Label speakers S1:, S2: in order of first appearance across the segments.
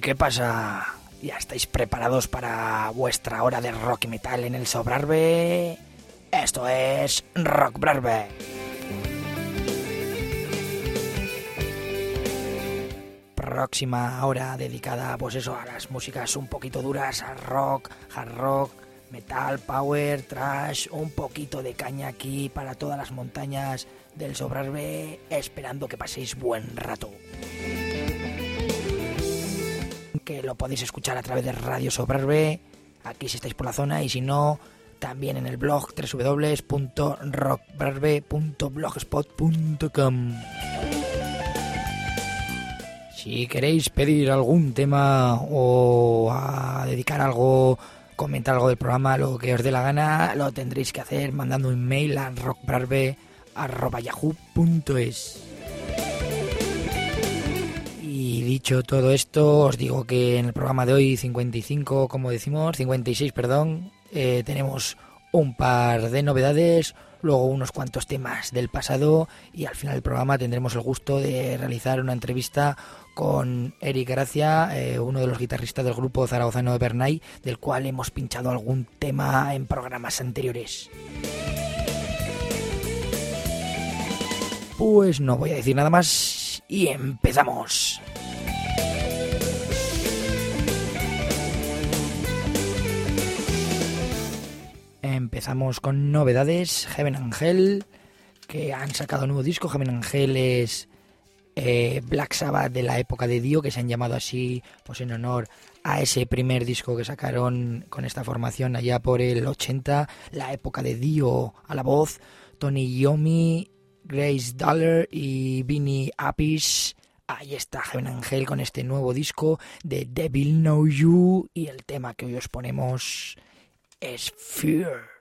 S1: ¿Y qué pasa? ¿Ya estáis preparados para vuestra hora de rock y metal en el Sobrarbe? Esto es Rock Brarbe. Próxima hora dedicada, pues eso, a las músicas un poquito duras, a rock, hard rock, metal, power, trash, un poquito de caña aquí para todas las montañas del Sobrarbe, esperando que paséis buen rato que lo podéis escuchar a través de Radio Sobrarbe, aquí si estáis por la zona, y si no, también en el blog www.rockbrarbe.blogspot.com. Si queréis pedir algún tema o dedicar algo, comentar algo del programa, lo que os dé la gana, lo tendréis que hacer mandando un mail a rockbrarbe.yahoo.es. dicho todo esto, os digo que en el programa de hoy, 55, como decimos, 56, perdón, eh, tenemos un par de novedades, luego unos cuantos temas del pasado y al final del programa tendremos el gusto de realizar una entrevista con Eric Gracia, eh, uno de los guitarristas del grupo zaragozano de Bernay, del cual hemos pinchado algún tema en programas anteriores. Pues no voy a decir nada más y empezamos. Empezamos con novedades. Heaven Angel, que han sacado un nuevo disco. Heaven Angel es eh, Black Sabbath de la época de Dio, que se han llamado así pues en honor a ese primer disco que sacaron con esta formación allá por el 80, la época de Dio a la voz, Tony Yomi, Grace Dollar y Vinny Appice. Ahí está Heaven Angel con este nuevo disco de Devil Know You y el tema que hoy os ponemos es Fear.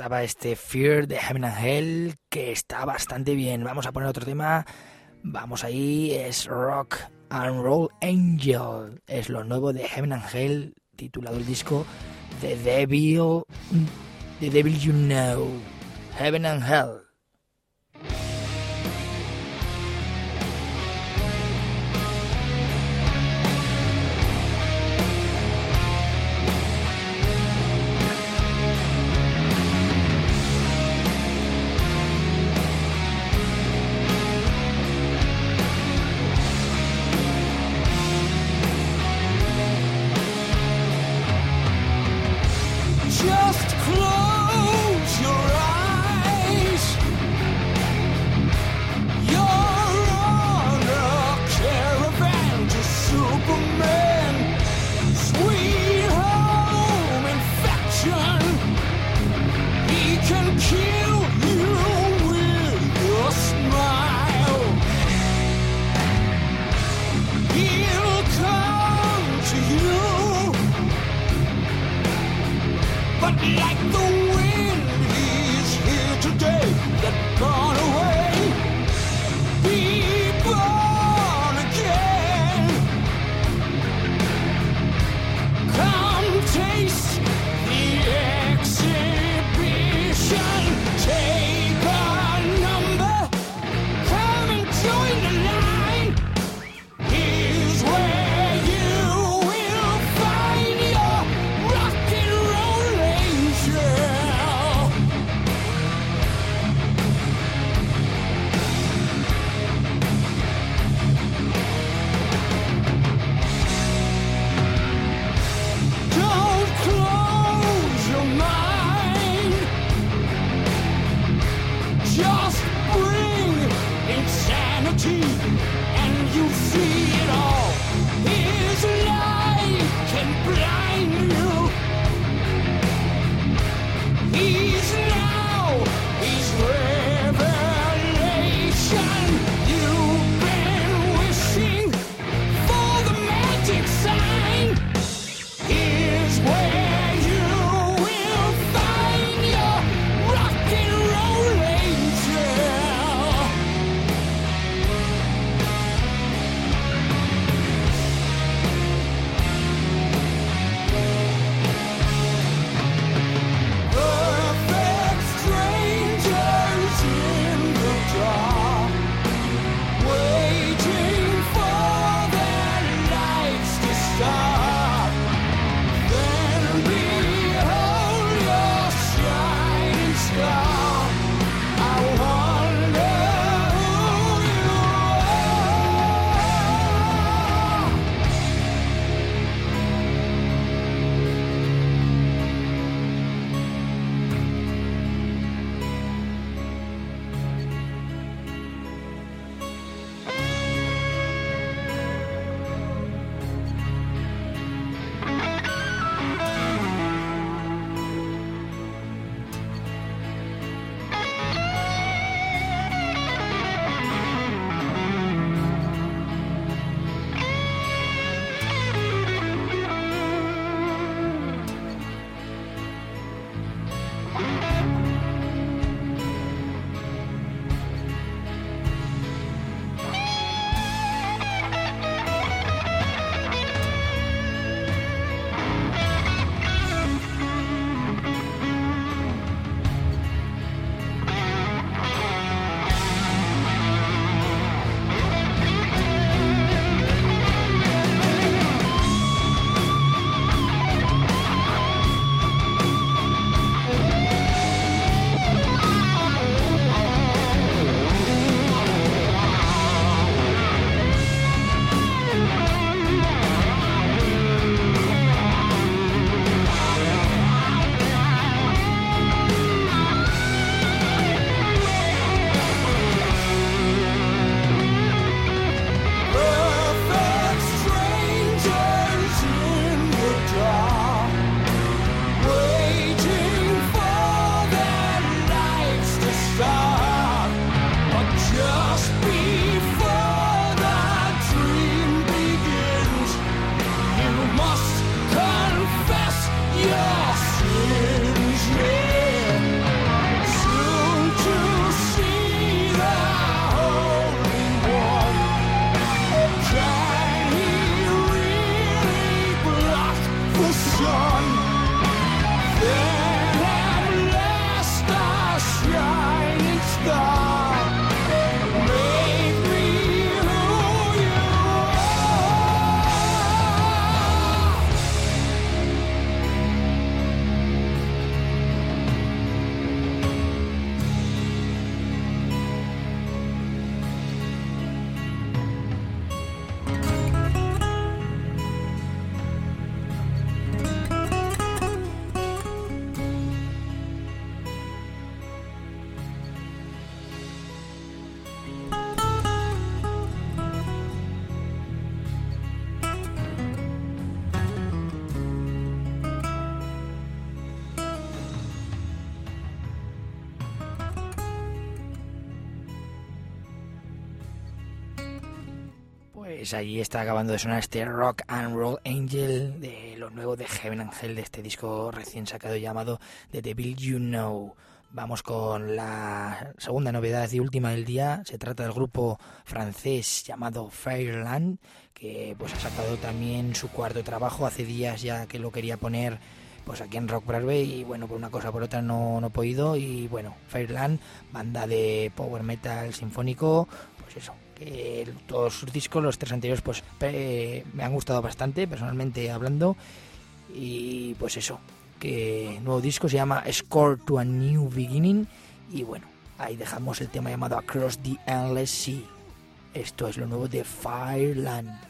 S1: Estaba este Fear de Heaven and Hell, que está bastante bien. Vamos a poner otro tema. Vamos ahí, es Rock and Roll Angel. Es lo nuevo de Heaven and Hell, titulado el disco The Devil, The Devil You Know. Heaven and Hell. Pues allí está acabando de sonar este Rock and Roll Angel de lo nuevo de Heaven Angel, de este disco recién sacado llamado The Devil You Know. Vamos con la segunda novedad y última del día. Se trata del grupo francés llamado Fireland, que pues ha sacado también su cuarto trabajo. Hace días ya que lo quería poner pues aquí en Rock Broadway y bueno, por una cosa por otra no, no he podido. Y bueno, Fireland, banda de power metal sinfónico, pues eso, todos sus discos, los tres anteriores, pues me han gustado bastante, personalmente hablando. Y pues eso, que nuevo disco se llama Score to a New Beginning. Y bueno, ahí dejamos el tema llamado Across the Endless Sea. Esto es lo nuevo de Fireland.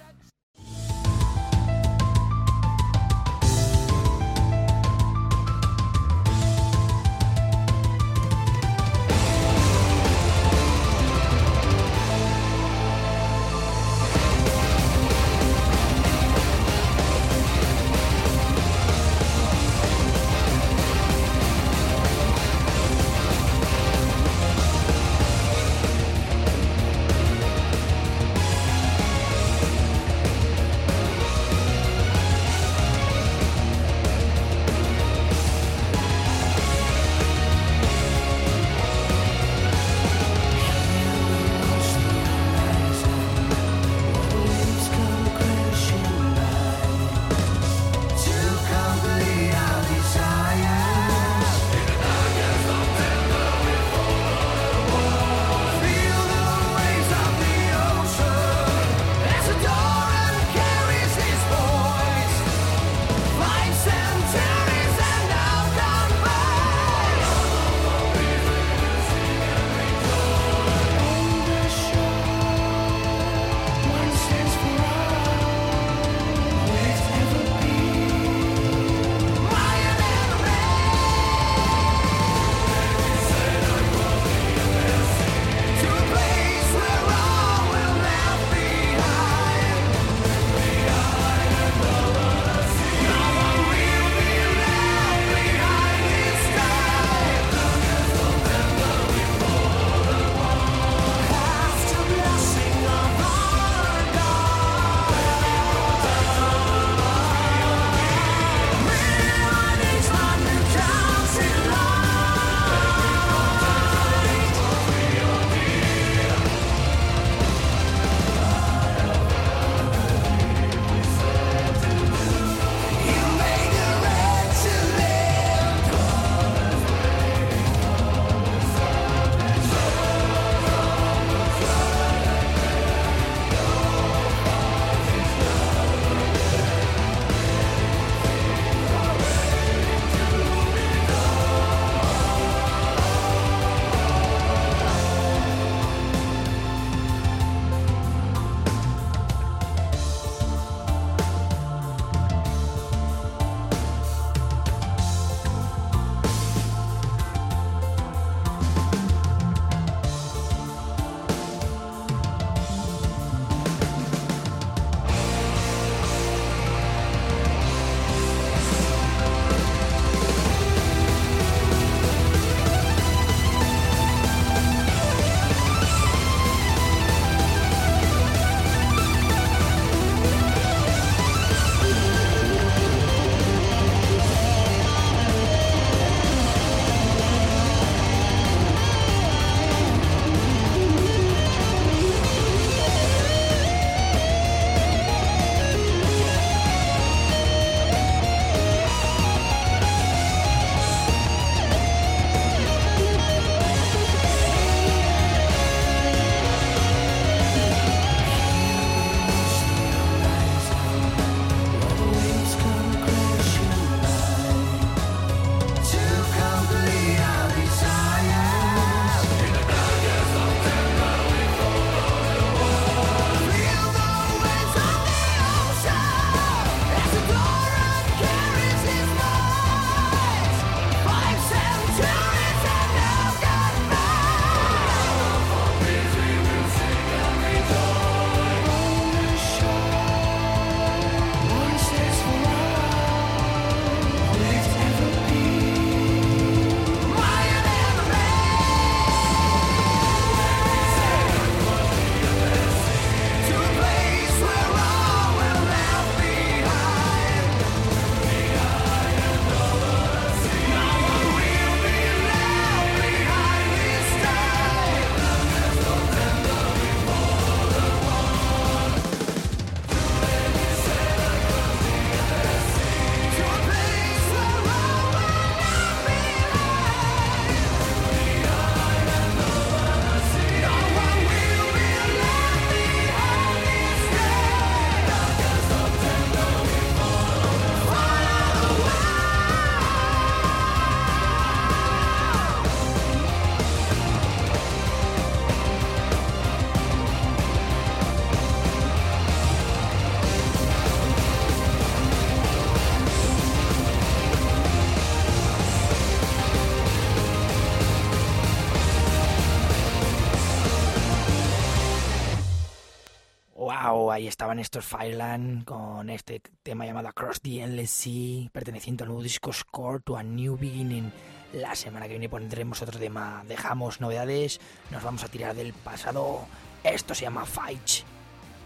S2: Ahí estaban estos Fireland con este tema llamado Across the Endless Sea, perteneciente al nuevo disco Score to a New Beginning. La semana que viene pondremos otro tema. Dejamos novedades, nos vamos a tirar del pasado. Esto se llama Fight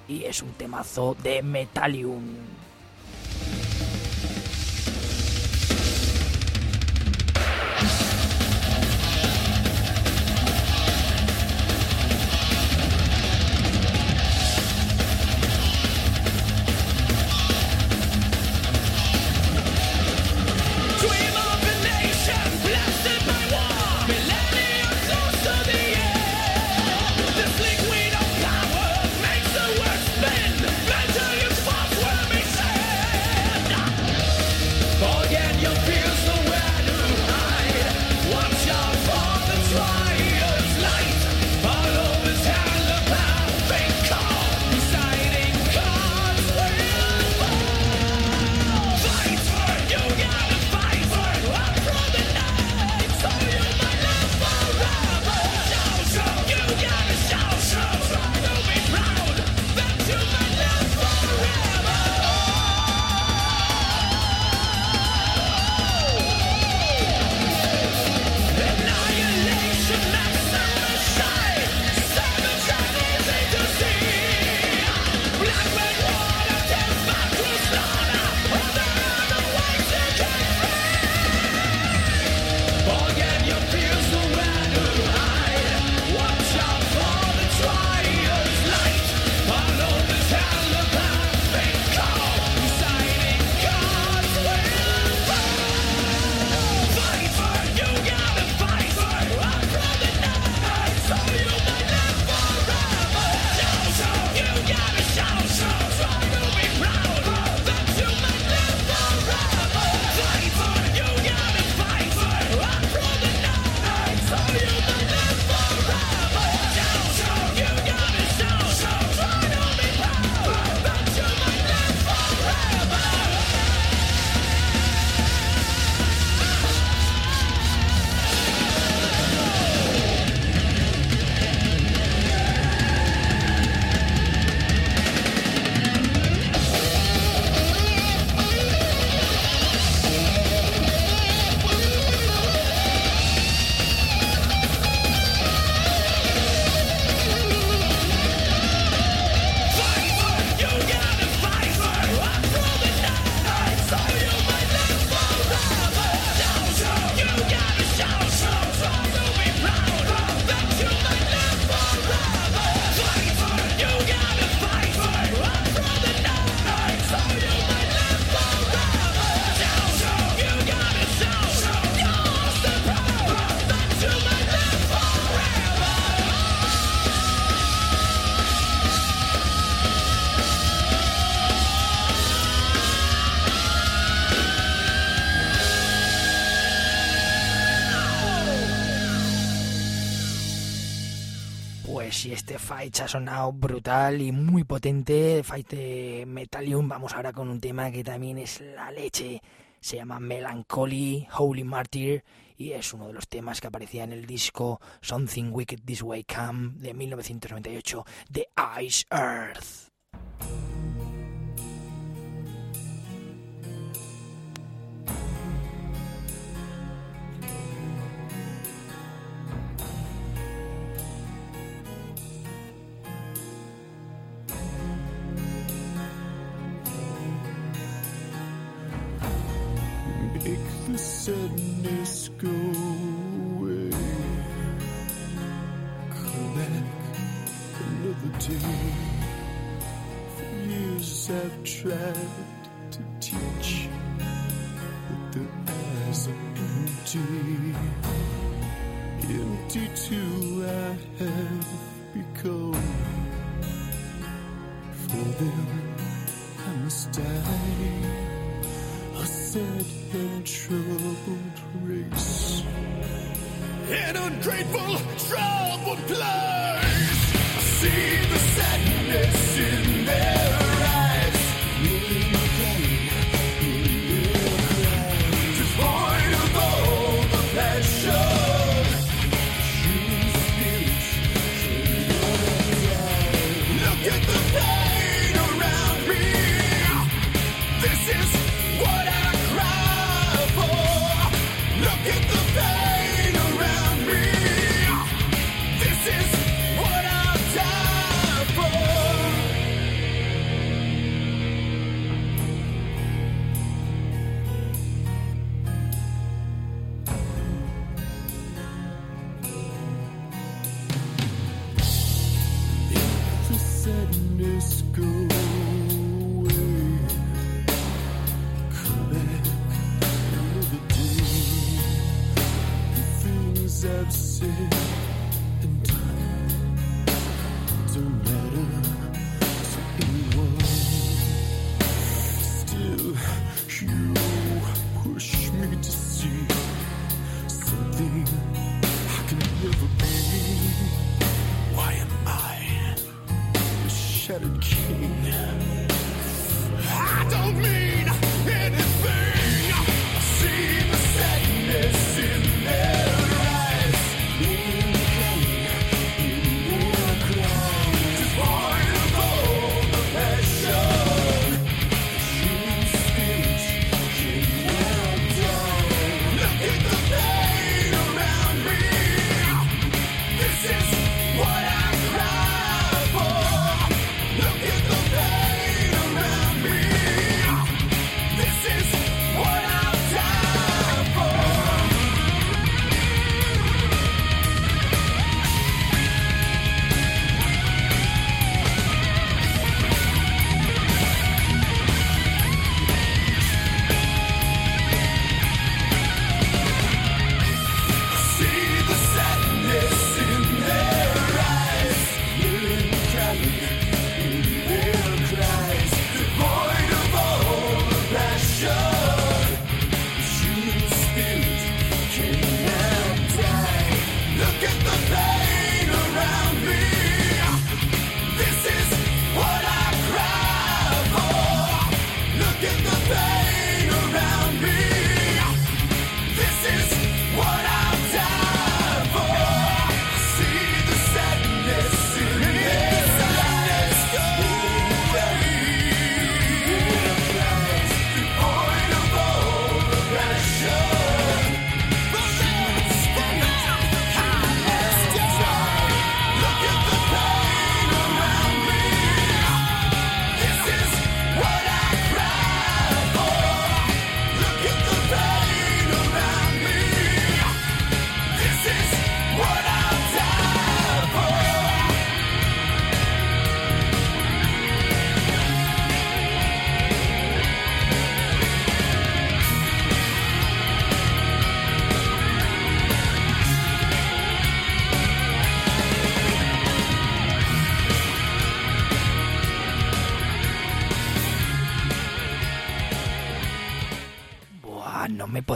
S2: y es un temazo de Metallium. Ha sonado brutal y muy potente. Fight de Metallium. Vamos ahora con un tema que también es la leche. Se llama Melancholy, Holy Martyr y es uno de los temas que aparecía en el disco Something Wicked This Way Come de 1998 de Ice Earth. Sadness go away. Come back another day. For years I've tried to teach, but the eyes are empty. Empty too I have become. For them I must die sad and troubled race. An ungrateful, troubled place. See the you.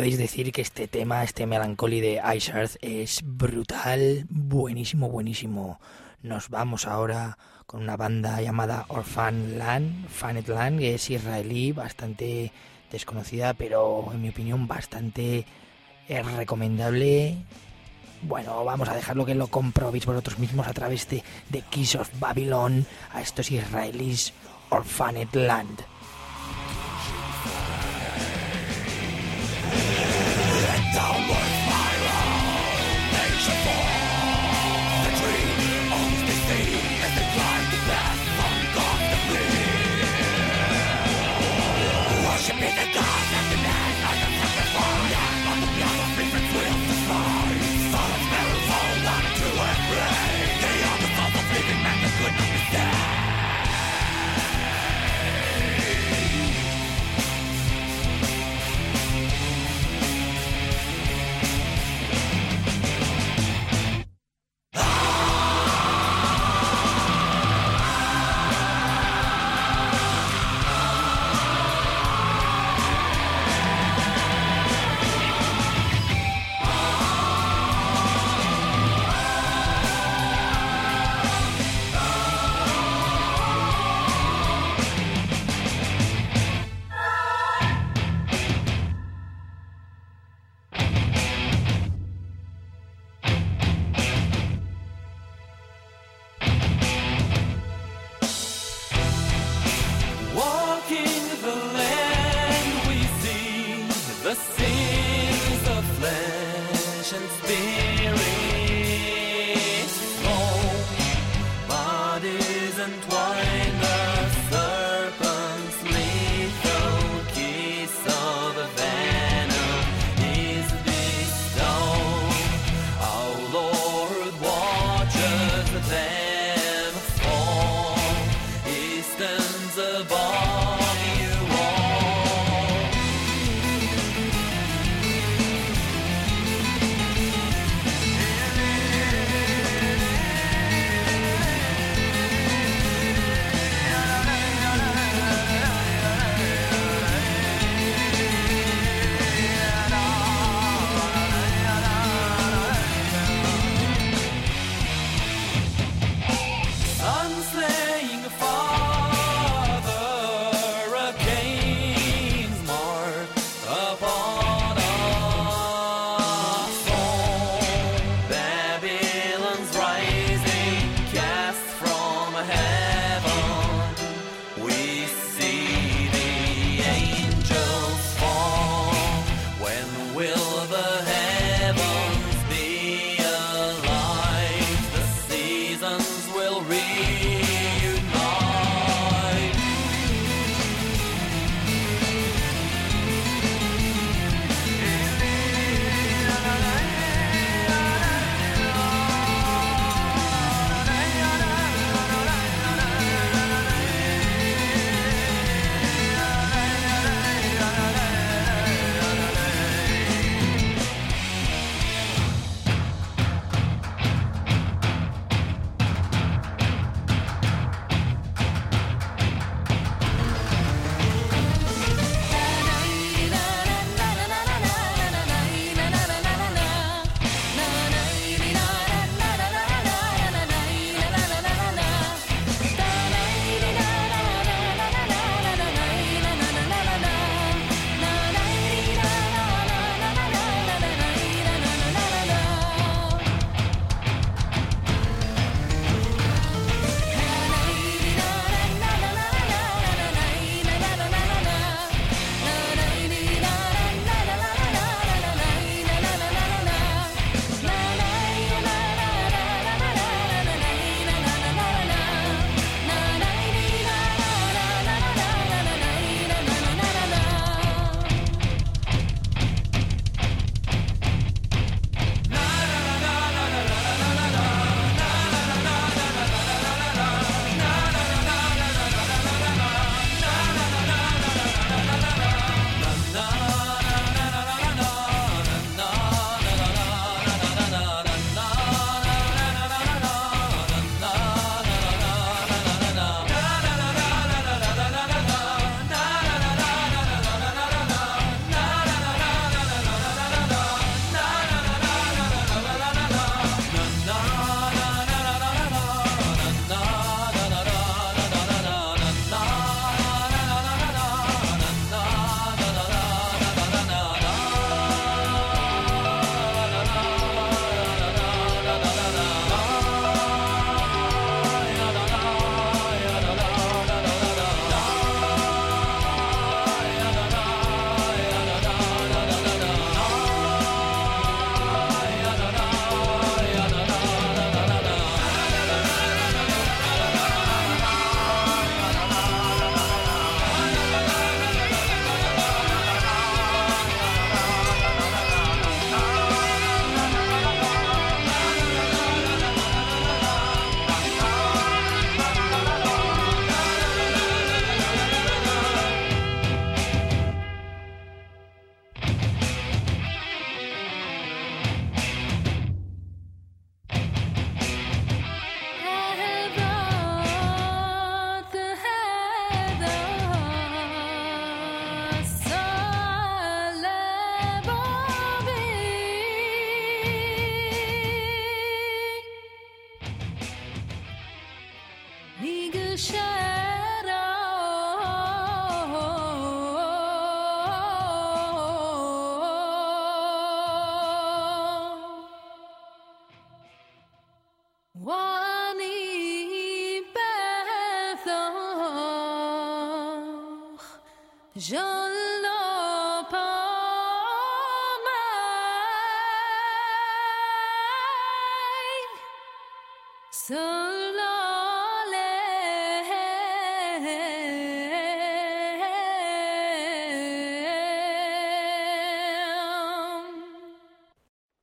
S1: Podéis decir que este tema, este Melancholy de Ice Earth es brutal, buenísimo, buenísimo. Nos vamos ahora con una banda llamada Orphan Land, Fanet Land, que es israelí, bastante desconocida, pero en mi opinión bastante eh, recomendable. Bueno, vamos a dejarlo que lo comprobéis vosotros mismos a través de, Kiss of Babylon a estos israelíes Orphanet Land. Let down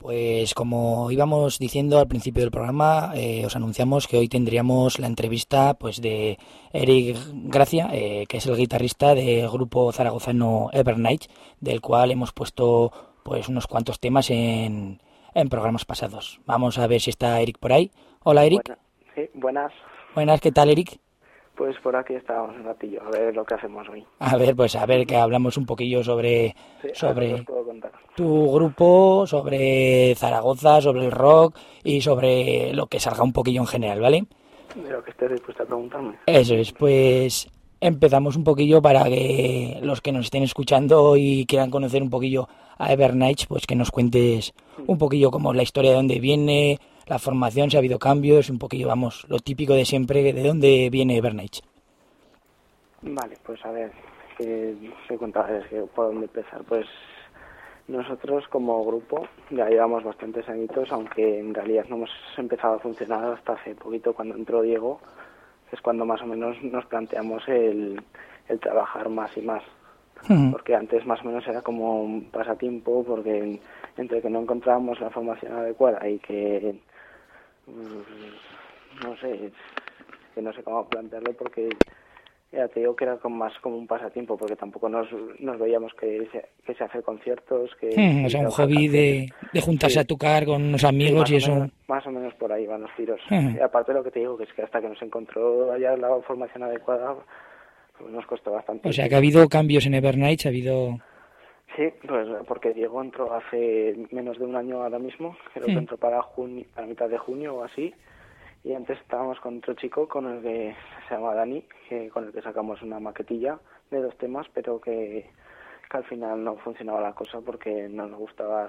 S1: Pues como íbamos diciendo al principio del programa, eh, os anunciamos que hoy tendríamos la entrevista pues de Eric Gracia, eh, que es el guitarrista del grupo zaragozano Evernight, del cual hemos puesto pues unos cuantos temas en, en programas pasados. Vamos a ver si está Eric por ahí. Hola Eric.
S3: sí, buenas.
S1: Buenas, ¿qué tal Eric?
S3: Pues por aquí estábamos un ratillo, a ver lo que hacemos hoy.
S1: A ver, pues a ver que hablamos un poquillo sobre, sobre tu grupo, sobre Zaragoza, sobre el rock y sobre lo que salga un poquillo en general, ¿vale?
S3: De lo que estés dispuesta a preguntarme.
S1: Eso es, pues empezamos un poquillo para que los que nos estén escuchando y quieran conocer un poquillo a Evernight, pues que nos cuentes un poquillo como la historia de dónde viene, la formación, si ha habido cambios, un poquillo, vamos, lo típico de siempre, de dónde viene Bernage.
S3: Vale, pues a ver, que se contaba, es que por dónde empezar. Pues nosotros como grupo ya llevamos bastantes añitos, aunque en realidad no hemos empezado a funcionar hasta hace poquito cuando entró Diego, es cuando más o menos nos planteamos el, el trabajar más y más. Porque antes más o menos era como un pasatiempo, porque entre que no encontrábamos la formación adecuada y que no sé, que no sé cómo plantearlo porque ya te digo que era como más como un pasatiempo porque tampoco nos, nos veíamos que se, que se hace conciertos que
S1: hmm, o sea un hobby de, de, juntarse a tocar con unos amigos y eso.
S3: más o menos por ahí van los tiros. Y aparte lo que te digo que es que hasta que nos encontró allá la formación adecuada pues nos costó bastante.
S1: O sea que ha habido cambios en Evernight ha habido
S3: Sí, pues porque Diego entró hace menos de un año ahora mismo, creo que hmm. entró para junio, para mitad de junio o así, y antes estábamos con otro chico con el que se llama Dani, que, con el que sacamos una maquetilla de dos temas, pero que, que al final no funcionaba la cosa porque no nos gustaba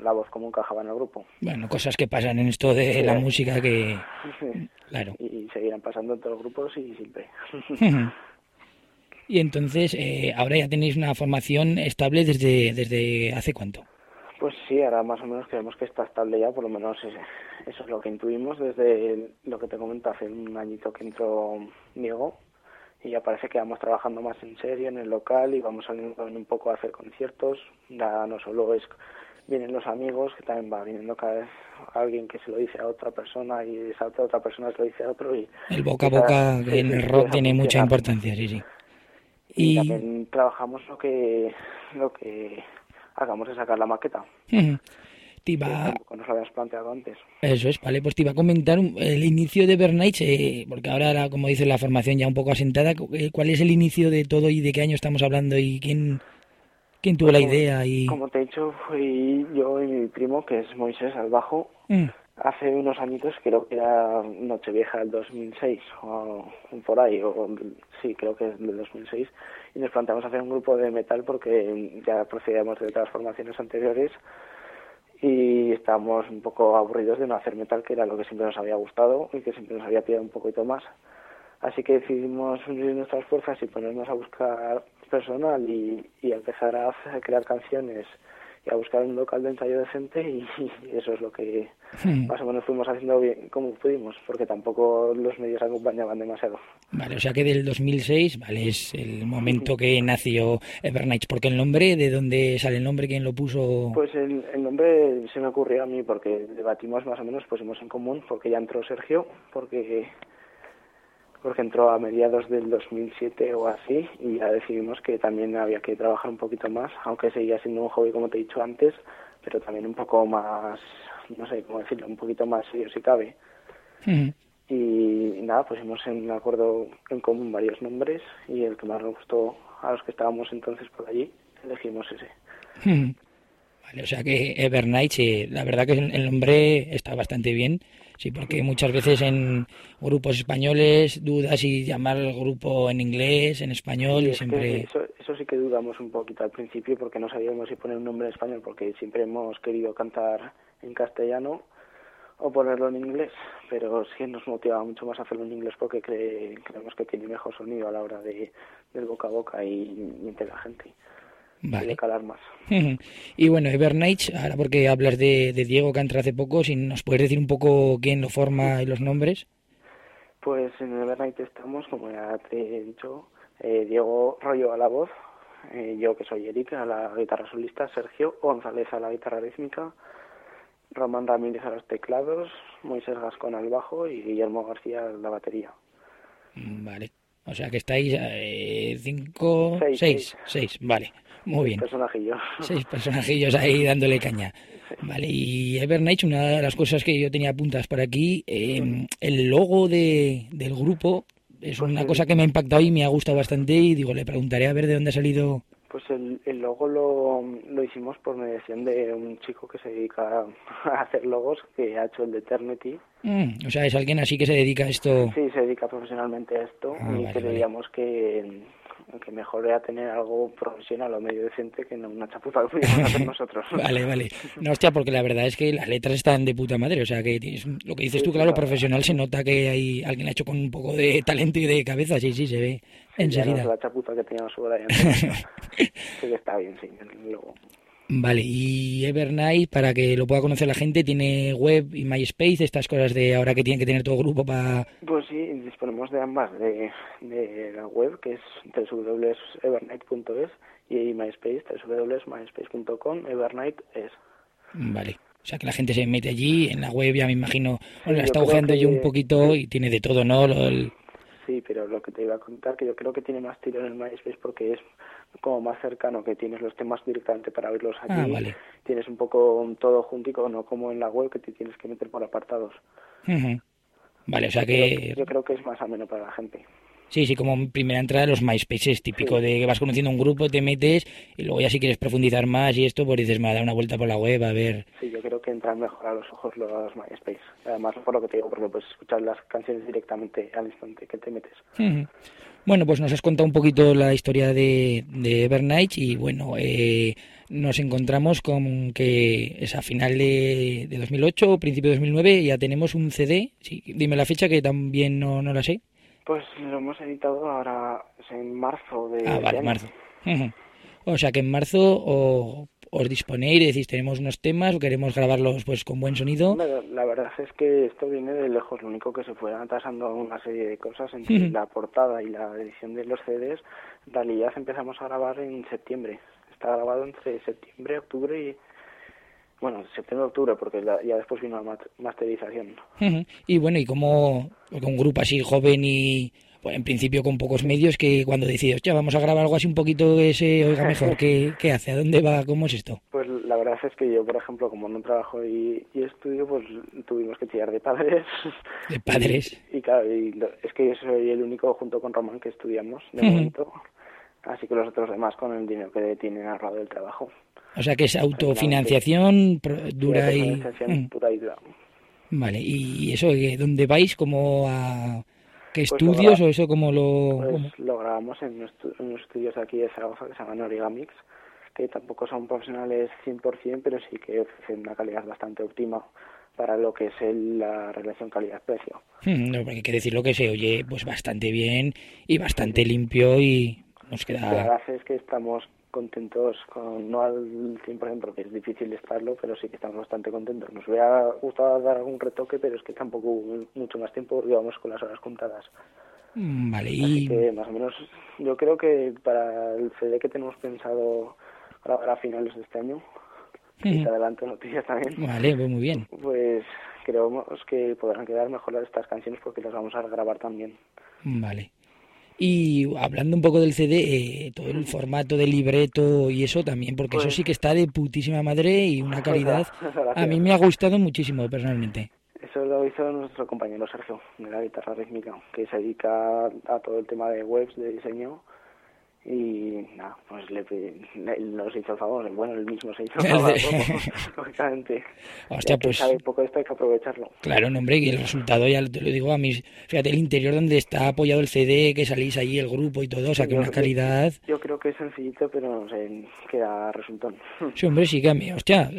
S3: la voz como encajaba en el grupo.
S1: Bueno, cosas que pasan en esto de la música que... Claro.
S3: Y seguirán pasando en todos los grupos y siempre.
S1: Y entonces, eh, ahora ya tenéis una formación estable desde, desde hace cuánto?
S3: Pues sí, ahora más o menos creemos que está estable ya, por lo menos eso es lo que intuimos desde lo que te comento hace un añito que entró Diego y ya parece que vamos trabajando más en serio en el local y vamos saliendo un poco a hacer conciertos. Ya no solo es vienen los amigos, que también va viniendo cada vez alguien que se lo dice a otra persona y esa otra persona se lo dice a otro. y
S1: El boca a boca en el rock tiene mucha importancia, sí, sí
S3: y, también trabajamos lo que lo que hagamos es sacar la maqueta.
S1: Te iba...
S3: nos lo habíamos planteado antes.
S1: Eso es, vale, pues te iba a comentar el inicio de Bernight, eh, porque ahora, como dice la formación ya un poco asentada, eh, ¿cuál es el inicio de todo y de qué año estamos hablando y quién, quién tuvo la idea? y
S3: Como te he dicho, fui yo y mi primo, que es Moisés al bajo, mm. Hace unos añitos, creo que era Nochevieja del 2006, o por ahí, o sí, creo que es del 2006, y nos planteamos hacer un grupo de metal porque ya procedíamos de otras formaciones anteriores y estábamos un poco aburridos de no hacer metal, que era lo que siempre nos había gustado y que siempre nos había pillado un poquito más. Así que decidimos unir nuestras fuerzas y ponernos a buscar personal y, y empezar a crear canciones y a buscar un local de ensayo decente y, eso es lo que más o menos fuimos haciendo bien como pudimos, porque tampoco los medios acompañaban demasiado.
S1: Vale, o sea que del 2006, vale, es el momento que nació Evernights, porque el nombre, ¿de dónde sale el nombre? ¿Quién lo puso?
S3: Pues el, el nombre se me ocurrió a mí porque debatimos más o menos, pusimos en común, porque ya entró Sergio, porque porque entró a mediados del 2007 o así y ya decidimos que también había que trabajar un poquito más, aunque seguía siendo un hobby como te he dicho antes, pero también un poco más, no sé cómo decirlo, un poquito más serio si cabe. Y, nada, pusimos en acuerdo en común varios nombres y el que más nos gustó a los que estábamos entonces por allí, elegimos ese.
S1: Vale, o sea que Evernight, sí, la verdad que el nombre está bastante bien Sí, porque muchas veces en grupos españoles dudas si llamar el grupo en inglés, en español y siempre...
S3: Eso, eso sí que dudamos un poquito al principio porque no sabíamos si poner un nombre en español porque siempre hemos querido cantar en castellano o ponerlo en inglés, pero sí nos motiva mucho más hacerlo en inglés porque creemos que tiene mejor sonido a la hora de, del boca a boca y, y entre la gente. Vale. más.
S1: y bueno, Evernight, ahora porque hablas de, Diego que entró hace poco, si nos puedes decir un poco quién lo forma y los nombres.
S3: Pues en Evernight estamos, como ya te he dicho, eh, Diego Rollo a la voz, eh, yo que soy Erika a la guitarra solista, Sergio González a la guitarra rítmica, Román Ramírez a los teclados, Moisés Gascón al bajo y Guillermo García a la batería.
S1: Mm, vale. O sea que estáis eh, cinco, seis, seis, vale. Muy bien.
S3: Personajillos.
S1: Seis personajillos ahí dándole caña. Vale, y Evernight, una de las cosas que yo tenía apuntadas por aquí, em, el logo de, del grupo es pues una cosa que me ha impactado y me ha gustado bastante y digo, le preguntaré a ver de dónde ha salido.
S3: Pues el, el logo lo, lo hicimos por mediación de un chico que se dedica a hacer logos, que ha hecho el de Eternity.
S1: Mm, o sea, es alguien así que se dedica a esto.
S3: Sí, se dedica profesionalmente a esto ah, y creíamos que que mejor era tener algo profesional o medio decente que no una chapuza que hacer nosotros.
S1: vale, vale. No, hostia, porque la verdad es que las letras están de puta madre. O sea, que lo que dices tú, claro, profesional, se nota que hay alguien ha hecho con un poco de talento y de cabeza. Sí, sí, se ve enseguida.
S3: la chapuza que teníamos sobre ahí. sí que está bien, sí. Luego.
S1: Vale, y Evernight, para que lo pueda conocer la gente, tiene web y MySpace, estas cosas de ahora que tienen que tener todo grupo para...
S3: Pues sí, disponemos de ambas, de, de la web, que es www.evernight.es, y MySpace, www.myspace.com, Evernight es.
S1: Vale. O sea, que la gente se mete allí, en la web ya me imagino, bueno, la está buscando yo un poquito y tiene de todo, ¿no?
S3: Sí, pero lo que te iba a contar, que yo creo que tiene más tiro en el MySpace porque es como más cercano, que tienes los temas directamente para verlos ah, allí. Tienes un poco todo juntico, no como en la web que te tienes que meter por apartados.
S1: Vale, o sea que...
S3: yo creo que es más ameno para la gente.
S1: Sí, sí, como primera entrada los MySpace es típico de que vas conociendo un grupo, te metes y luego ya si quieres profundizar más y esto, pues dices, me da una vuelta por la web a ver.
S3: Sí, yo creo que entran mejor a los ojos los MySpace. Además, por lo que te digo, porque puedes escuchar las canciones directamente al instante que te metes.
S1: Bueno, pues nos has contado un poquito la historia de, de Evernight y bueno, eh, nos encontramos con que es a final de, de 2008, principio de 2009, ya tenemos un CD. Sí, dime la fecha que también no, no la sé.
S3: Pues lo hemos editado ahora en marzo de.
S1: Ah, vale, marzo. O sea que en marzo o, os disponéis y decís tenemos unos temas o queremos grabarlos pues con buen sonido.
S3: La, verdad es que esto viene de lejos. Lo único que se fue atasando una serie de cosas entre la portada y la edición de los CDs. En realidad empezamos a grabar en septiembre. Está grabado entre septiembre, octubre y bueno, septiembre-octubre, porque ya después vino la masterización.
S1: Y bueno, y como un grupo así joven y en principio con pocos medios, que cuando decides, ya vamos a grabar algo así un poquito ese oiga mejor, ¿qué, ¿qué, hace? ¿A dónde va? ¿Cómo es esto?
S3: Pues la verdad es que yo, por ejemplo, como no trabajo y, estudio, pues tuvimos que tirar de padres.
S1: ¿De padres?
S3: Y, claro, y es que yo soy el único junto con Román que estudiamos de momento. Así que los otros demás con el dinero que tienen ahorrado del trabajo.
S1: O sea que es autofinanciación dura y...
S3: Financiación mm. pura y dura.
S1: Vale, ¿y eso de dónde vais? ¿Como a qué
S3: Pues
S1: estudios o eso como lo...?
S3: Pues
S1: cómo?
S3: lo grabamos en unos, estu- estudios aquí de Zaragoza que se llaman Origamix, que tampoco son profesionales 100%, pero sí que ofrecen una calidad bastante óptima para lo que es el- la relación calidad-precio.
S1: Hmm, No, porque hay que decirlo que se oye pues bastante bien y bastante limpio y nos
S3: La
S1: queda...
S3: verdad es que estamos contentos, con, no al 100% porque es difícil estarlo, pero sí que estamos bastante contentos. Nos hubiera gustado dar algún retoque, pero es que tampoco hubo mucho más tiempo, íbamos con las horas contadas.
S1: Mm, Vale,
S3: Así que más o menos yo creo que para el CD que tenemos pensado grabar a finales de este año, y te adelanto noticias también,
S1: Vale, pues muy bien.
S3: pues creemos que podrán quedar mejor estas canciones porque las vamos a grabar también.
S1: Vale. Y hablando un poco del CD, eh, todo el formato del libreto y eso también, porque eso
S3: Pues-
S1: sí que está de putísima madre y una calidad... A mí me ha gustado muchísimo personalmente.
S3: Eso lo hizo nuestro compañero Sergio, de la guitarra rítmica, que se dedica a todo el tema de webs, de diseño. Y nada, pues le, le- nos hizo el favor. Bueno, él mismo se hizo el favor, lógicamente.
S1: Hostia, pues-
S3: sabe poco de esto hay que aprovecharlo.
S1: Claro, no, hombre, y el resultado ya te lo digo a mí. Fíjate, el interior donde está apoyado el CD, que salís ahí, el grupo y todo, o sea, que
S3: Yo-
S1: una calidad...
S3: Yo creo que es sencillito, pero no sé, queda resultón.
S1: Sí, hombre, sí que a mí, hostia,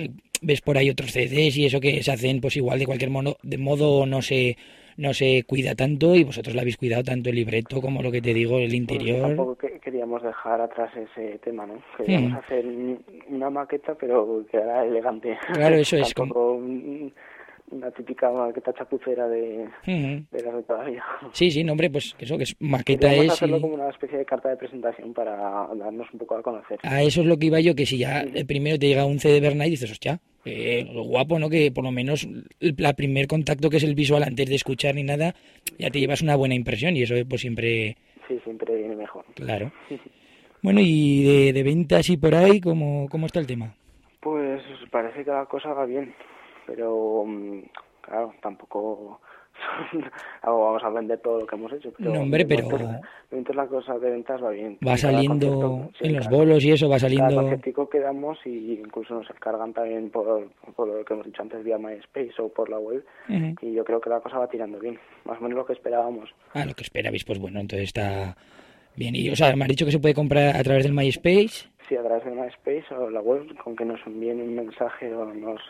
S1: ves por ahí otros CDs y eso que se hacen pues igual de cualquier modo, de modo no se no se cuida tanto y vosotros lo habéis cuidado tanto el libreto como lo que te digo, el
S3: Porque
S1: interior.
S3: tampoco que- queríamos dejar atrás ese tema, ¿no? Queríamos
S1: Mm.
S3: hacer un- una maqueta, pero que era elegante.
S1: Claro, eso es como-
S3: una típica maqueta chapucera de,
S1: Ujú.
S3: de todavía.
S1: Sí, sí, no, hombre, pues eso que es maqueta
S3: Queríamos
S1: es
S3: hacerlo
S1: y-
S3: como una especie de carta de presentación para darnos un poco a conocer.
S1: A eso es lo que iba yo, que si ya primero te llega un CD Bernay y dices, hostia, eh, guapo, ¿no? Que por lo menos el la primer contacto que es el visual antes de escuchar ni nada, ya te llevas una buena impresión y eso pues siempre,
S3: Sí, siempre viene mejor.
S1: claro. Bueno, y de, de ventas y por ahí, ¿cómo, ¿cómo está el tema?
S3: Pues parece que la cosa va bien, pero mm, claro, tampoco vamos a vender todo lo que hemos hecho. Pero
S1: No, hombre, pero-
S3: momento la cosa de ventas va bien.
S1: Va
S3: Cada
S1: saliendo
S3: sí,
S1: en los
S3: cada-
S1: bolos y eso, va
S3: Cada
S1: saliendo...
S3: conciertico que damos y incluso nos encargan también por, por lo que hemos dicho antes vía MySpace o por la web
S1: Ujú.
S3: y yo creo que la cosa va tirando bien, más o menos lo que esperábamos.
S1: Ah, lo que esperabais, pues bueno, entonces está bien. Y, o sea, me has dicho que se puede comprar a través del MySpace.
S3: Sí, a través de MySpace o la web, con que nos envíen un mensaje o nos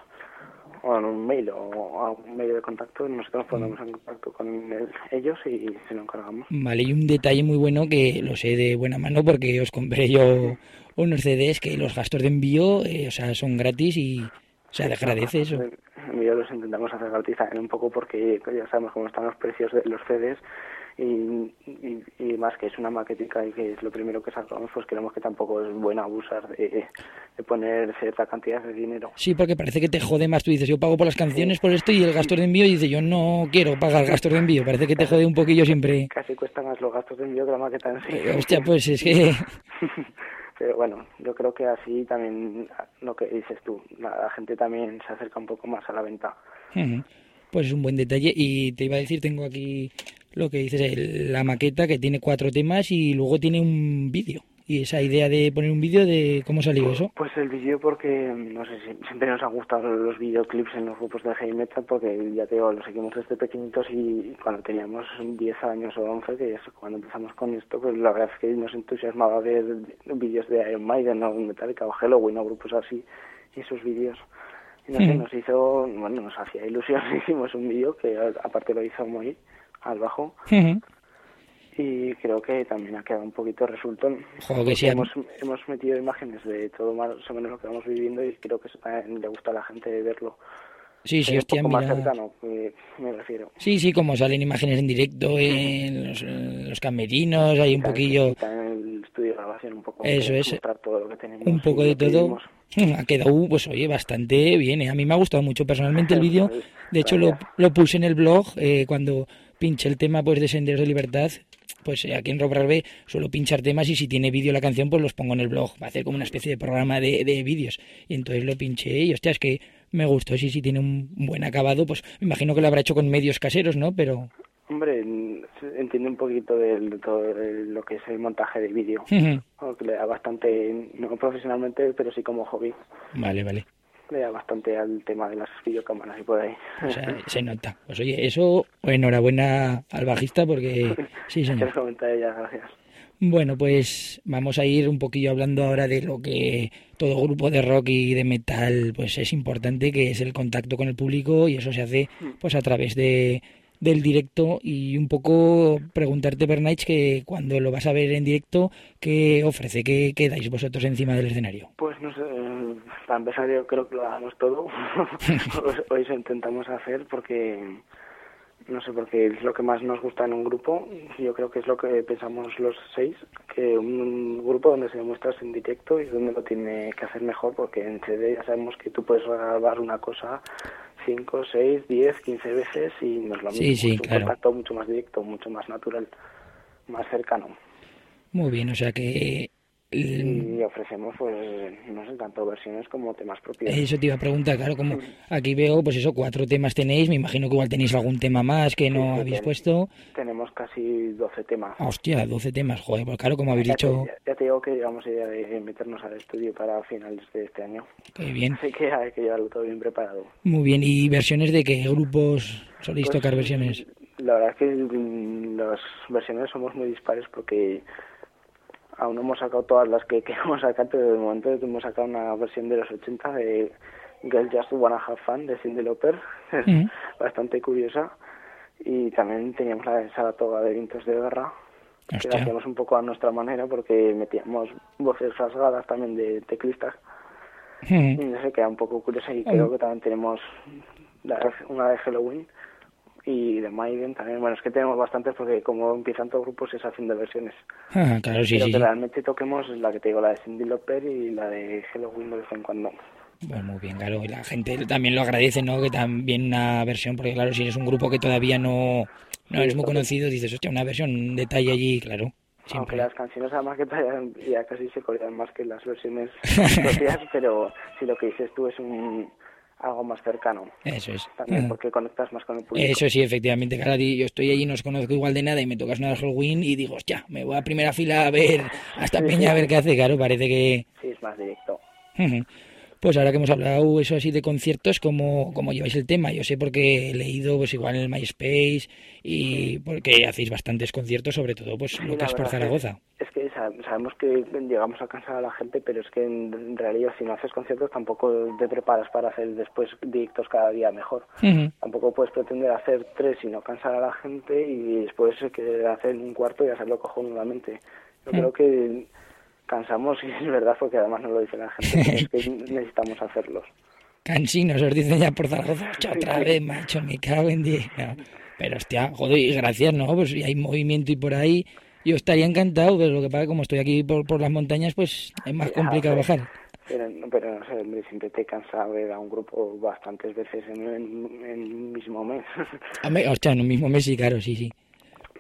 S3: o en un mail o a un medio de contacto, nosotros nos ponemos en contacto con el- ellos y se lo encargamos.
S1: Vale, y un detalle muy bueno que lo sé de buena mano porque os compré yo unos CDs que los gastos de envío, eh, o sea, son gratis y, o sea, te agradece eso.
S3: Yo los intentamos hacer gratis también un poco porque ya sabemos cómo están los precios de los CDs y, y, y más que es una maquetica y que es lo primero que sacamos, pues creemos que tampoco es bueno abusar de, de poner cierta cantidad de dinero.
S1: Sí, porque parece que te jode más. Tú dices, yo pago por las canciones por esto y el gasto de envío y dice, yo no quiero pagar gastos de envío. Parece que te jode un poquillo siempre.
S3: Casi cuesta más los gastos de envío que la maqueta en sí.
S1: Eh, Hostia, pues es que...
S3: Pero bueno, yo creo que así también lo que dices tú, la, la gente también se acerca un poco más a la venta.
S1: Pues es un buen detalle. Y te iba a decir, tengo aquí lo que dices, la maqueta que tiene cuatro temas y luego tiene un vídeo. Y esa idea de poner un vídeo de cómo salió eso.
S3: Pues el vídeo porque, no sé, si siempre nos han gustado los videoclips en los grupos de heavy metal porque ya te digo, los seguimos desde pequeñitos y cuando teníamos 10 años o 11, que es cuando empezamos con esto, pues la verdad es que nos entusiasmaba ver vídeos de Iron Maiden o Metallica o Halloween o grupos así y sus vídeos. Y no sé,
S1: Mm.
S3: nos hizo, bueno, nos hacía ilusión, hicimos un vídeo que aparte lo hizo muy al bajo
S1: Ujú.
S3: y creo que también ha quedado un poquito resuelto.
S1: Joder, sí,
S3: hemos, hemos metido imágenes de todo más o menos lo que vamos viviendo y creo que eso también le gusta a la gente verlo.
S1: Sí, sí,
S3: Eh,
S1: hostia,
S3: un poco
S1: mira.
S3: más cercano, eh, me refiero.
S1: Sí, sí, como salen imágenes en directo en los, en los camerinos, hay un poquillo,
S3: Y también el estudio de grabación un poco.
S1: Eso es.
S3: todo lo que tenemos
S1: un poco de todo. Ha quedado, pues oye, bastante bien. ¿eh? A mí me ha gustado mucho personalmente el vídeo. De hecho, lo, lo puse en el blog eh, cuando pinché el tema pues de Senderos de Libertad. Pues eh, aquí en Rob Rarbe suelo pinchar temas y si tiene vídeo la canción, pues los pongo en el blog. Va a hacer como una especie de programa de, de vídeos. Y entonces lo pinché y, hostia, es que me gustó. Sí, sí, tiene un buen acabado. Pues me imagino que lo habrá hecho con medios caseros, ¿no? Pero.
S3: Hombre, entiende un poquito de todo lo que es el montaje de vídeo. Que le da bastante, no profesionalmente, pero sí como hobby.
S1: Vale, vale.
S3: Le da bastante al tema de las videocámaras y por ahí.
S1: O sea, se nota. Pues oye, eso, enhorabuena al bajista porque sí, señor.
S3: ella, gracias.
S1: Bueno, pues vamos a ir un poquillo hablando ahora de lo que todo grupo de rock y de metal pues es importante, que es el contacto con el público y eso se hace mm. pues a través de del directo y un poco preguntarte, Bernaich, que cuando lo vas a ver en directo, ¿qué ofrece? ¿Qué, ¿Qué, dais vosotros encima del escenario?
S3: Pues no sé, para empezar yo creo que lo hagamos todo. Hoy se intentamos hacer porque, no sé, porque es lo que más nos gusta en un grupo. Yo creo que es lo que pensamos los seis, que un grupo donde se demuestra en directo y donde lo tiene que hacer mejor, porque en CD ya sabemos que tú puedes grabar una cosa 5, 6, 10, 15 veces y nos lo
S1: mismo. Sí, un
S3: contacto mucho más directo, mucho más natural, más cercano.
S1: Muy bien, o sea que
S3: y ofrecemos, pues, no sé, tanto versiones como temas propios.
S1: Eso te iba a preguntar, claro, como aquí veo, pues eso, cuatro temas tenéis, me imagino que igual tenéis algún tema más que no habéis puesto.
S3: Tenemos casi 12 temas.
S1: hostia, 12 temas, joder, pues claro, como habéis dicho...
S3: ya, te digo que llevamos idea de meternos al estudio para finales de este año.
S1: Qué bien.
S3: Así que hay que llevarlo todo bien preparado.
S1: Muy bien, ¿y versiones de qué grupos soléis pues, tocar versiones?
S3: La verdad es que las versiones somos muy dispares porque aún no hemos sacado todas las que queremos sacar, pero de momento hemos sacado una versión de los 80 de Girl Just Wanna Have Fun de Cindy Lauper, bastante curiosa. Y también teníamos la de Saratoga de Vientos de Guerra, que la hacíamos un poco a nuestra manera porque metíamos voces rasgadas también de teclistas. Y no sé, queda un poco curiosa y creo que también tenemos una de Halloween y de Maiden también. Bueno, es que tenemos bastantes porque como empiezan todos grupos es haciendo versiones.
S1: Ah, claro, sí,
S3: Pero que realmente toquemos la que te digo, la de Cindy Lauper y la de Hello Windows de vez en cuando.
S1: Bueno, muy bien, claro, y la gente también lo agradece, ¿no? Que también una versión, porque claro, si eres un grupo que todavía no, no es muy conocido, dices, hostia, una versión, un detalle allí, claro.
S3: Aunque las canciones además que ya casi se corean más que las versiones propias, pero si lo que dices tú es un, algo más cercano.
S1: Eso es.
S3: También porque conectas más con el público.
S1: Eso sí, efectivamente. Día yo estoy allí, no os conozco igual de nada y me tocas una Halloween y digo, hostia, me voy a primera fila a ver hasta Peña a ver qué hace. Claro, parece que...
S3: Sí, es más directo.
S1: Pues ahora que hemos hablado eso así de conciertos, ¿cómo, ¿cómo, lleváis el tema? Yo sé porque he leído pues igual en el MySpace y porque hacéis bastantes conciertos, sobre todo pues lo que es por Zaragoza.
S3: Es sabemos que llegamos a cansar a la gente, pero es que en realidad si no haces conciertos tampoco te preparas para hacer después directos cada día mejor. Tampoco puedes pretender hacer tres y no cansar a la gente y después que hacer un cuarto y hacerlo nuevamente. Yo creo que cansamos y es verdad porque además no lo dice la gente, es que necesitamos hacerlos.
S1: Cansinos, os dicen ya por Zaragoza, otra vez, macho, me cago en diez. Pero hostia, joder, y gracias, ¿no? Pues si hay movimiento y por ahí, yo estaría encantado, pero lo que pasa como estoy aquí por, por las montañas, pues es más complicado bajar.
S3: Pero, pero, no sé, siempre te cansa ver a un grupo bastantes veces en, en, un mismo mes.
S1: hostia, en un mismo mes sí, claro, sí, sí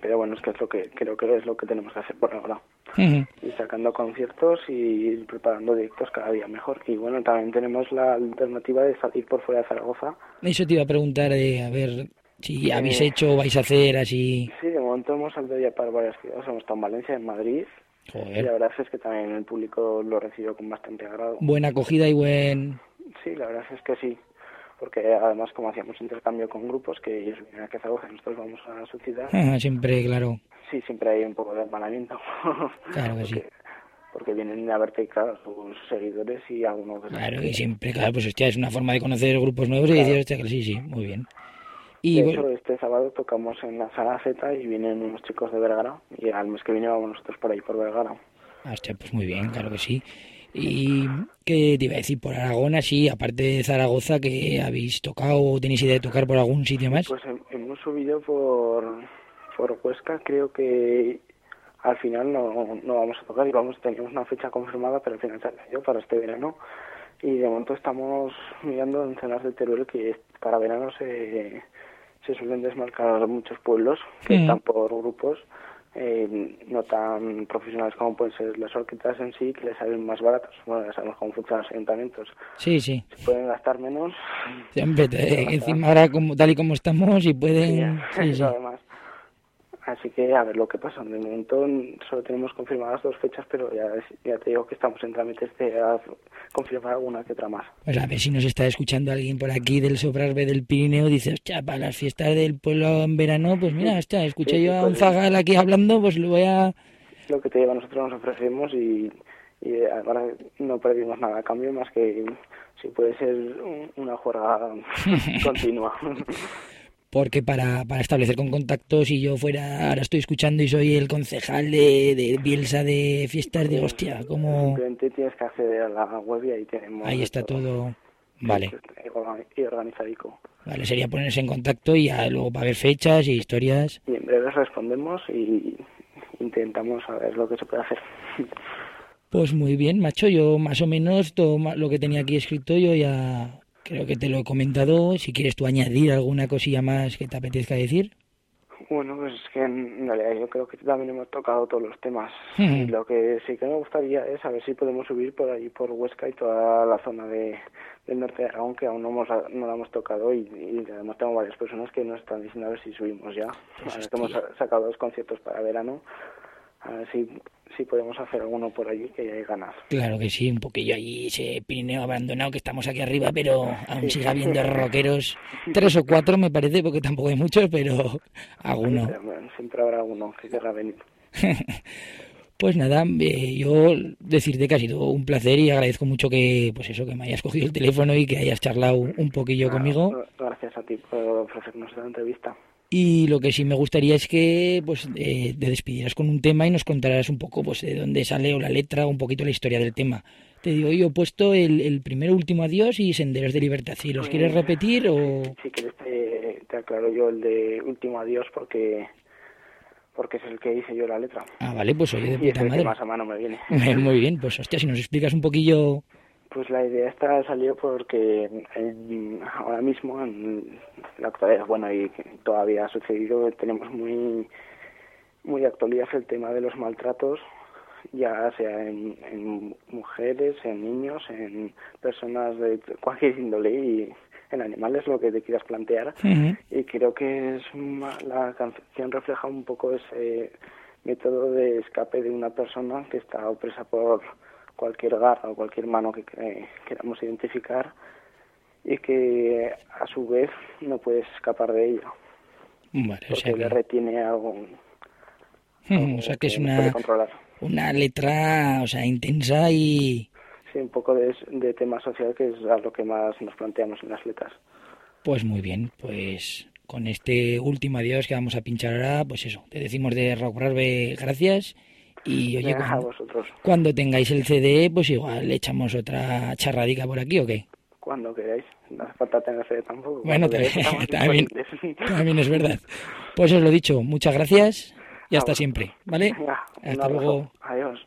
S3: pero bueno, es que es lo que creo que es lo que tenemos que hacer por ahora. Y sacando conciertos y preparando directos cada día mejor. Y bueno, también tenemos la alternativa de salir por fuera de Zaragoza.
S1: Eso te iba a preguntar, de, a ver si habéis hecho vais a hacer así.
S3: Sí, de momento hemos salido ya para varias ciudades. Hemos estado en Valencia, en Madrid. Y la verdad es que también el público lo recibió con bastante agrado.
S1: Buena acogida y buen...
S3: Sí, la verdad es que sí porque además como hacíamos intercambio con grupos que ellos vienen a Zaragoza y nosotros vamos a su ciudad.
S1: siempre, claro.
S3: Sí, siempre hay un poco de hermanamiento.
S1: Claro que sí.
S3: Porque vienen a verte, claro, sus seguidores y algunos...
S1: Claro, y siempre, claro, pues hostia, es una forma de conocer grupos nuevos y decir, hostia, que sí, sí, muy bien.
S3: Y de hecho, este sábado tocamos en la sala Z y vienen unos chicos de Vergara y al mes que viene vamos nosotros por ahí, por Vergara.
S1: Hostia, pues muy bien, claro que sí. Y qué te iba a decir, por Aragón, así, aparte de Zaragoza, que habéis tocado o tenéis idea de tocar por algún sitio más?
S3: Pues hemos subido por, por Huesca, creo que al final no, no vamos a tocar y vamos, teníamos una fecha confirmada, pero al final se para este verano. Y de momento estamos mirando en zonas de Teruel que para verano se, se suelen desmarcar muchos pueblos que están por grupos eh, no tan profesionales como pueden ser las orquestas en sí, que les salen más baratos. Bueno, ya sabemos cómo funcionan los ayuntamientos.
S1: Sí, sí.
S3: Se pueden gastar menos.
S1: Siempre, encima ahora como, tal y como estamos y pueden...
S3: Sí, sí. además. Así que a ver lo que pasa. De momento solo tenemos confirmadas dos fechas, pero ya, ya te digo que estamos en trámites de confirmar alguna que otra más.
S1: Pues a ver si nos está escuchando alguien por aquí del Sobrarbe del Pirineo, dice, hostia, para las fiestas del pueblo en verano, pues mira, hostia, escuché yo a un zagal aquí hablando, pues lo voy a...
S3: Lo que te digo, nosotros nos ofrecemos y, y ahora no perdimos nada a cambio más que si puede ser una juerga continua
S1: porque para, para establecer con contacto, si yo fuera, ahora estoy escuchando y soy el concejal de, de Bielsa de fiestas, de hostia, como...
S3: Simplemente tienes que acceder a la web y ahí tenemos...
S1: Ahí está todo... Vale.
S3: Y organizadico.
S1: Vale, sería ponerse en contacto y ya luego para ver fechas y historias.
S3: Y en breve respondemos y intentamos saber lo que se puede hacer.
S1: Pues muy bien, macho, yo más o menos todo lo que tenía aquí escrito yo ya Creo que te lo he comentado. Si quieres tú añadir alguna cosilla más que te apetezca decir.
S3: Bueno, pues es que en realidad yo creo que también hemos tocado todos los temas. Y lo que sí que me gustaría es saber si podemos subir por ahí, por Huesca y toda la zona de, del norte de Aragón, que aún no, hemos, no la hemos tocado y, además tengo varias personas que nos están diciendo a ver si subimos ya. Pues hemos sacado dos conciertos para verano a ver si, si podemos hacer alguno por allí que ya hay ganas.
S1: Claro que sí, un poquillo allí ese Pirineo abandonado que estamos aquí arriba, pero aún sigue habiendo rockeros, tres o cuatro me parece, porque tampoco hay muchos, pero alguno.
S3: siempre habrá uno que querrá venir.
S1: Pues nada, eh, yo decirte que ha sido un placer y agradezco mucho que, pues eso, que me hayas cogido el teléfono y que hayas charlado un poquillo conmigo.
S3: Gracias a ti por ofrecernos esta entrevista.
S1: Y lo que sí me gustaría es que pues eh, te despidieras con un tema y nos contarás un poco pues de dónde sale o la letra o un poquito la historia del tema. Te digo, yo he puesto el, el primero último adiós y Senderos de Libertad. Si los quieres repetir o...
S3: Si quieres te, te aclaro yo el de último adiós porque porque es el que hice yo la letra.
S1: Ah, vale, pues oye, de puta madre.
S3: más a mano me viene.
S1: Muy bien, pues hostia, si nos explicas un poquillo
S3: pues la idea esta salió porque ahora mismo, en la actualidad, bueno, y todavía ha sucedido, tenemos muy, muy actualidad el tema de los maltratos, ya sea en, mujeres, en niños, en personas de cualquier índole y en animales, lo que te quieras plantear. Y creo que es la canción refleja un poco ese método de escape de una persona que está opresa por cualquier garra o cualquier mano que queramos identificar y que a su vez no puedes escapar de ella.
S1: Vale,
S3: porque o sea le retiene algo,
S1: o sea que es una, una letra o sea, intensa y...
S3: Sí, un poco de, de tema social que es a lo que más nos planteamos en las letras.
S1: Pues muy bien, pues con este último adiós que vamos a pinchar ahora, pues eso, te decimos de Rock gracias y oye, cuando, tengáis el CD, pues igual le echamos otra charradica por aquí o qué.
S3: Cuando queráis, no hace falta tener CD tampoco.
S1: Bueno, también, también, es verdad. Pues os lo dicho, muchas gracias y hasta siempre, ¿vale? hasta luego.
S3: Adiós.